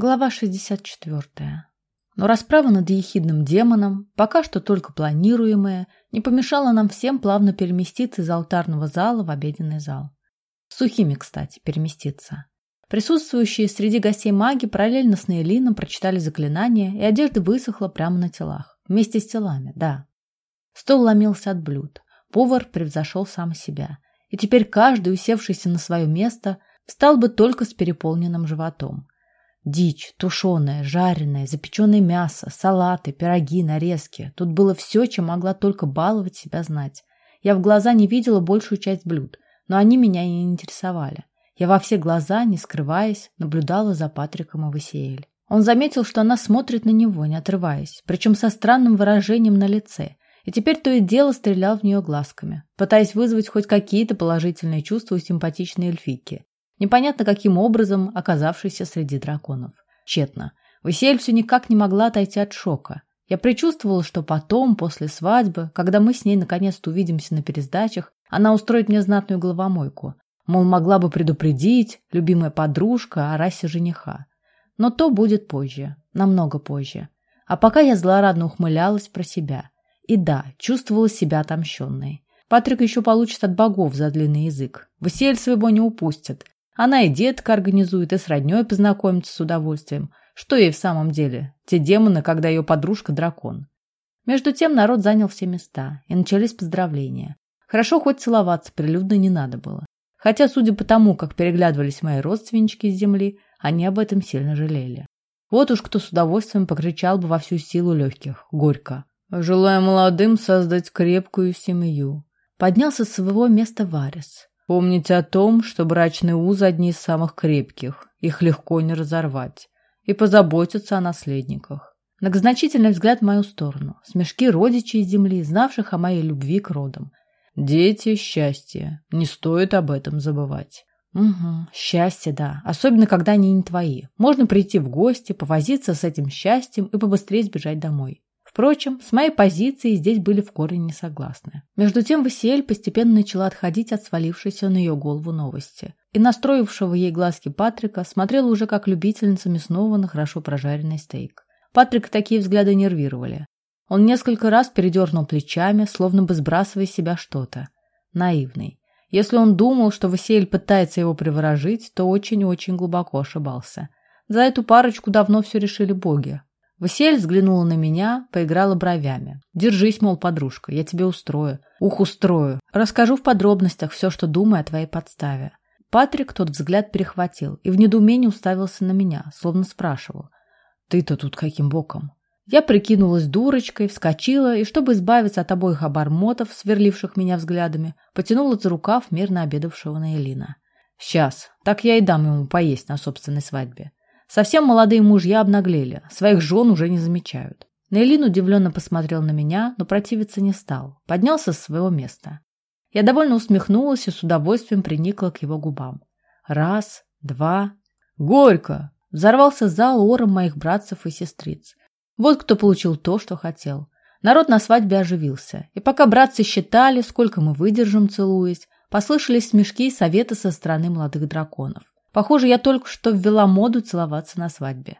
Глава 64. Но расправа над ехидным демоном, пока что только планируемая, не помешала нам всем плавно переместиться из алтарного зала в обеденный зал. Сухими, кстати, переместиться. Присутствующие среди гостей маги параллельно с Нейлином прочитали заклинание, и одежда высохла прямо на телах. Вместе с телами, да. Стол ломился от блюд. Повар превзошел сам себя. И теперь каждый, усевшийся на свое место, встал бы только с переполненным животом. Дичь, тушеная, жареная, запеченное мясо, салаты, пироги, нарезки. Тут было все, чем могла только баловать себя знать. Я в глаза не видела большую часть блюд, но они меня и не интересовали. Я во все глаза, не скрываясь, наблюдала за Патриком и Васиэль. Он заметил, что она смотрит на него, не отрываясь, причем со странным выражением на лице, и теперь то и дело стрелял в нее глазками, пытаясь вызвать хоть какие-то положительные чувства у симпатичной эльфийки непонятно каким образом оказавшийся среди драконов. Тщетно. Весель все никак не могла отойти от шока. Я предчувствовала, что потом, после свадьбы, когда мы с ней наконец-то увидимся на пересдачах, она устроит мне знатную головомойку. Мол, могла бы предупредить, любимая подружка о расе жениха. Но то будет позже, намного позже. А пока я злорадно ухмылялась про себя. И да, чувствовала себя отомщенной. Патрик еще получит от богов за длинный язык. Василь своего не упустит. Она и детка организует, и с родней познакомится с удовольствием. Что ей в самом деле? Те демоны, когда ее подружка дракон. Между тем народ занял все места, и начались поздравления. Хорошо хоть целоваться прилюдно не надо было. Хотя, судя по тому, как переглядывались мои родственнички с земли, они об этом сильно жалели. Вот уж кто с удовольствием покричал бы во всю силу легких, горько. «Желаю молодым создать крепкую семью». Поднялся с своего места Варис. Помните о том, что брачные узы одни из самых крепких, их легко не разорвать, и позаботиться о наследниках. Многозначительный взгляд в мою сторону, смешки родичей земли, знавших о моей любви к родам. Дети – счастье, не стоит об этом забывать. Угу, счастье, да, особенно когда они не твои. Можно прийти в гости, повозиться с этим счастьем и побыстрее сбежать домой. Впрочем, с моей позицией здесь были в корне не согласны. Между тем Васиэль постепенно начала отходить от свалившейся на ее голову новости. И настроившего ей глазки Патрика смотрела уже как любительница мясного на хорошо прожаренный стейк. Патрик такие взгляды нервировали. Он несколько раз передернул плечами, словно бы сбрасывая с себя что-то. Наивный. Если он думал, что Василь пытается его приворожить, то очень-очень глубоко ошибался. За эту парочку давно все решили боги. Василь взглянула на меня, поиграла бровями. «Держись, мол, подружка, я тебе устрою. Ух, устрою. Расскажу в подробностях все, что думаю о твоей подставе». Патрик тот взгляд перехватил и в недоумении уставился на меня, словно спрашивал. «Ты-то тут каким боком?» Я прикинулась дурочкой, вскочила и, чтобы избавиться от обоих обормотов, сверливших меня взглядами, потянула за рукав мирно обедавшего Наилина. «Сейчас, так я и дам ему поесть на собственной свадьбе. Совсем молодые мужья обнаглели, своих жен уже не замечают. Нейлин удивленно посмотрел на меня, но противиться не стал. Поднялся с своего места. Я довольно усмехнулась и с удовольствием приникла к его губам. Раз, два... Горько! Взорвался зал ором моих братцев и сестриц. Вот кто получил то, что хотел. Народ на свадьбе оживился. И пока братцы считали, сколько мы выдержим, целуясь, послышались смешки и советы со стороны молодых драконов. Похоже, я только что ввела моду целоваться на свадьбе.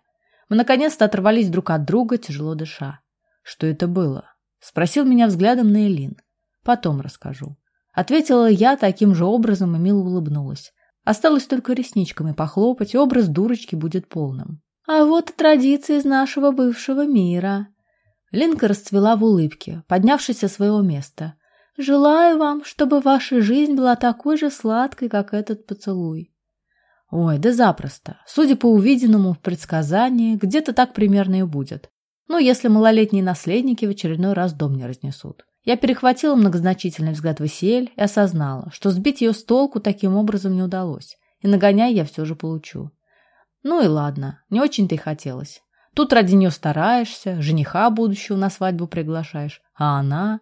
Мы наконец-то оторвались друг от друга, тяжело дыша. Что это было? Спросил меня взглядом на Элин. Потом расскажу. Ответила я таким же образом и мило улыбнулась. Осталось только ресничками похлопать, и образ дурочки будет полным. А вот и традиции из нашего бывшего мира. Линка расцвела в улыбке, поднявшись со своего места. Желаю вам, чтобы ваша жизнь была такой же сладкой, как этот поцелуй. Ой, да запросто. Судя по увиденному в предсказании, где-то так примерно и будет. Ну, если малолетние наследники в очередной раз дом не разнесут. Я перехватила многозначительный взгляд Васиэль и осознала, что сбить ее с толку таким образом не удалось. И нагоняй я все же получу. Ну и ладно, не очень-то и хотелось. Тут ради нее стараешься, жениха будущего на свадьбу приглашаешь, а она...